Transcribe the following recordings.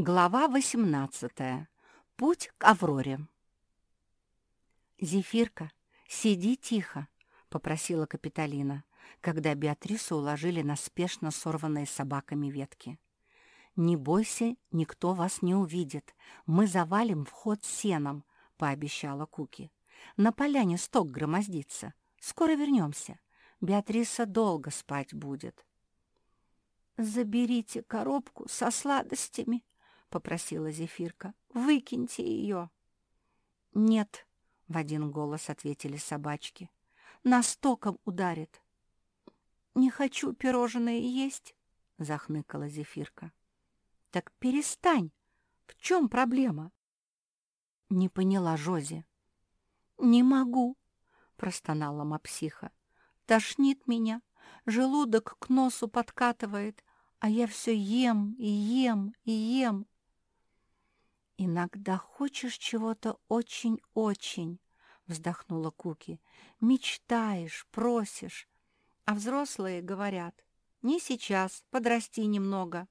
Глава 18. Путь к Авроре. «Зефирка, сиди тихо», — попросила Капитолина, когда Беатрису уложили на спешно сорванные собаками ветки. «Не бойся, никто вас не увидит. Мы завалим вход сеном», — пообещала Куки. «На поляне сток громоздится. Скоро вернемся. Беатриса долго спать будет». «Заберите коробку со сладостями», — попросила Зефирка. «Выкиньте ее!» «Нет», — в один голос ответили собачки. «Нас током ударит». «Не хочу пирожные есть», — захныкала Зефирка. «Так перестань! В чем проблема?» Не поняла Жози. «Не могу», — простонала мапсиха. «Тошнит меня, желудок к носу подкатывает, а я все ем и ем и ем. «Иногда хочешь чего-то очень-очень», — вздохнула Куки. «Мечтаешь, просишь, а взрослые говорят, не сейчас, подрасти немного».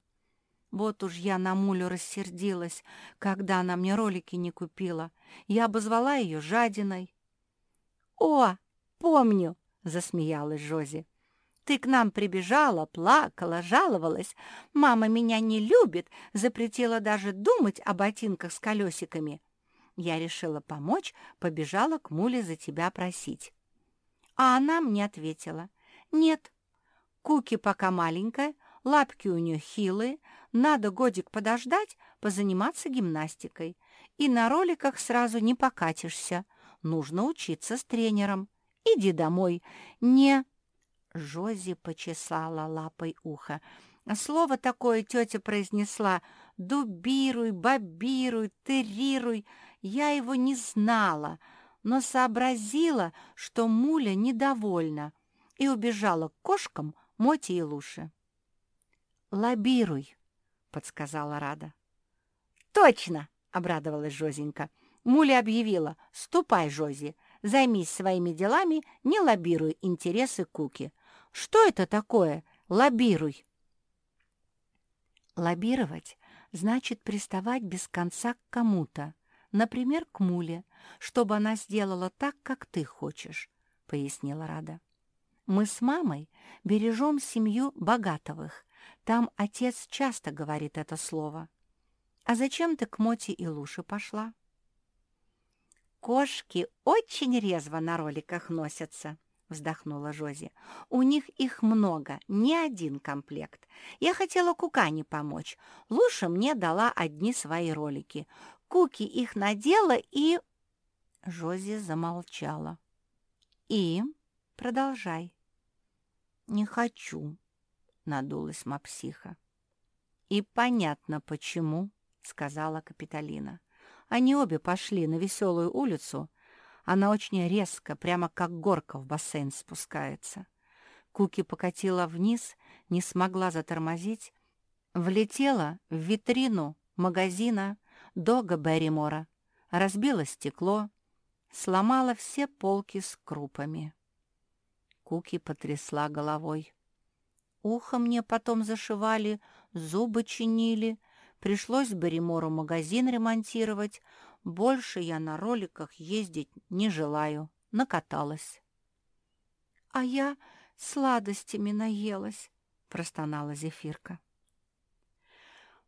Вот уж я на Мулю рассердилась, когда она мне ролики не купила. Я обозвала ее жадиной. «О, помню!» — засмеялась Жози. Ты к нам прибежала, плакала, жаловалась. Мама меня не любит, запретила даже думать о ботинках с колесиками. Я решила помочь, побежала к Муле за тебя просить. А она мне ответила. Нет, Куки пока маленькая, лапки у нее хилые, надо годик подождать, позаниматься гимнастикой. И на роликах сразу не покатишься. Нужно учиться с тренером. Иди домой. Не Жози почесала лапой ухо. Слово такое тетя произнесла «дубируй», «бобируй», «тырируй». Я его не знала, но сообразила, что Муля недовольна, и убежала к кошкам Моти и Луши. «Лобируй», — подсказала Рада. «Точно!» — обрадовалась Жозенька. Муля объявила «Ступай, Жози, займись своими делами, не лоббируй интересы Куки. Что это такое? Лоббируй. Лоббировать значит приставать без конца к кому-то, например, к Муле, чтобы она сделала так, как ты хочешь, — пояснила Рада. Мы с мамой бережем семью Богатовых. Там отец часто говорит это слово. А зачем ты к Моти и Луше пошла? Кошки очень резво на роликах носятся, — вздохнула Жози. «У них их много, не один комплект. Я хотела Кукане помочь. Луша мне дала одни свои ролики. Куки их надела и...» Жози замолчала. «И? Продолжай». «Не хочу», — надулась мапсиха. «И понятно, почему», — сказала Капитолина. Они обе пошли на веселую улицу, она очень резко, прямо как горка в бассейн спускается. Куки покатила вниз, не смогла затормозить, влетела в витрину магазина Дога Берримора, разбила стекло, сломала все полки с крупами. Куки потрясла головой. Ухо мне потом зашивали, зубы чинили, пришлось Берримору магазин ремонтировать, больше я на роликах ездить не желаю. Накаталась. — А я сладостями наелась, — простонала Зефирка.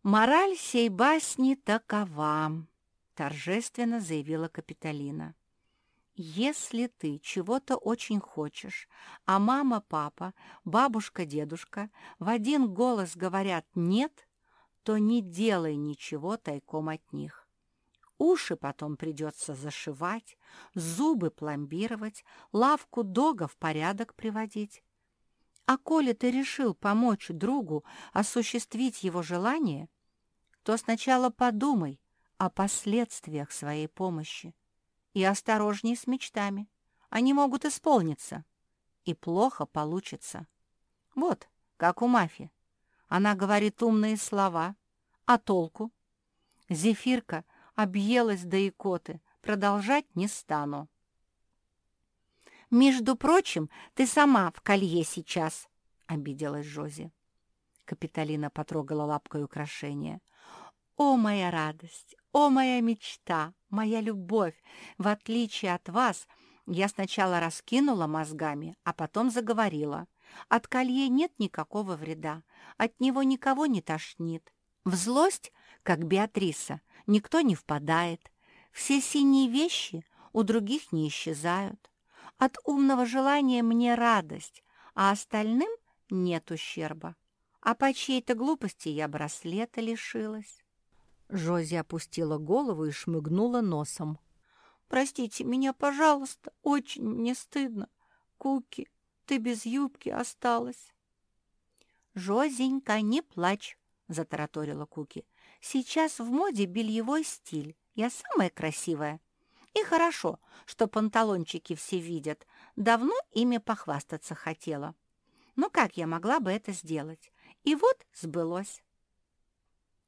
«Мораль сей басни такова», — торжественно заявила Капитолина. «Если ты чего-то очень хочешь, а мама, папа, бабушка, дедушка в один голос говорят «нет», то не делай ничего тайком от них. Уши потом придется зашивать, зубы пломбировать, лавку дога в порядок приводить. А коли ты решил помочь другу осуществить его желание, то сначала подумай о последствиях своей помощи и осторожней с мечтами. Они могут исполниться, и плохо получится. Вот, как у Мафи. Она говорит умные слова, а толку? Зефирка — объелась до икоты, продолжать не стану. «Между прочим, ты сама в колье сейчас», — обиделась Жози. Капитолина потрогала лапкой украшение. «О, моя радость! О, моя мечта! Моя любовь! В отличие от вас, я сначала раскинула мозгами, а потом заговорила. От колье нет никакого вреда, от него никого не тошнит. В злость, как Беатриса, никто не впадает. Все синие вещи у других не исчезают. От умного желания мне радость, а остальным нет ущерба. А по чьей-то глупости я браслета лишилась. Жози опустила голову и шмыгнула носом. «Простите меня, пожалуйста, очень мне стыдно. Куки, ты без юбки осталась». «Жозенька, не плачь», — затараторила Куки. «Сейчас в моде бельевой стиль. Я самая красивая. И хорошо, что панталончики все видят. Давно ими похвастаться хотела. Но как я могла бы это сделать? И вот сбылось».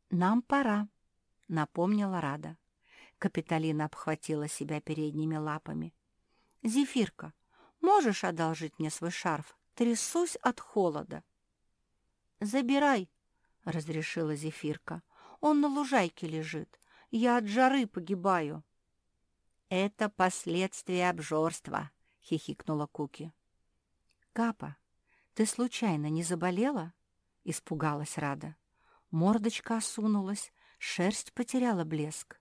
«Нам пора», — напомнила Рада. Капитолина обхватила себя передними лапами. «Зефирка, можешь одолжить мне свой шарф? Трясусь от холода». «Забирай», — разрешила Зефирка. «Он на лужайке лежит. Я от жары погибаю». «Это последствия обжорства», — хихикнула Куки. «Капа, ты случайно не заболела?» — испугалась Рада. Мордочка осунулась, шерсть потеряла блеск.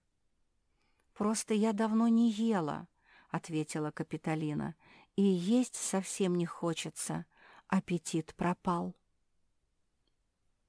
«Просто я давно не ела», — ответила Капитолина, — «и есть совсем не хочется. Аппетит пропал».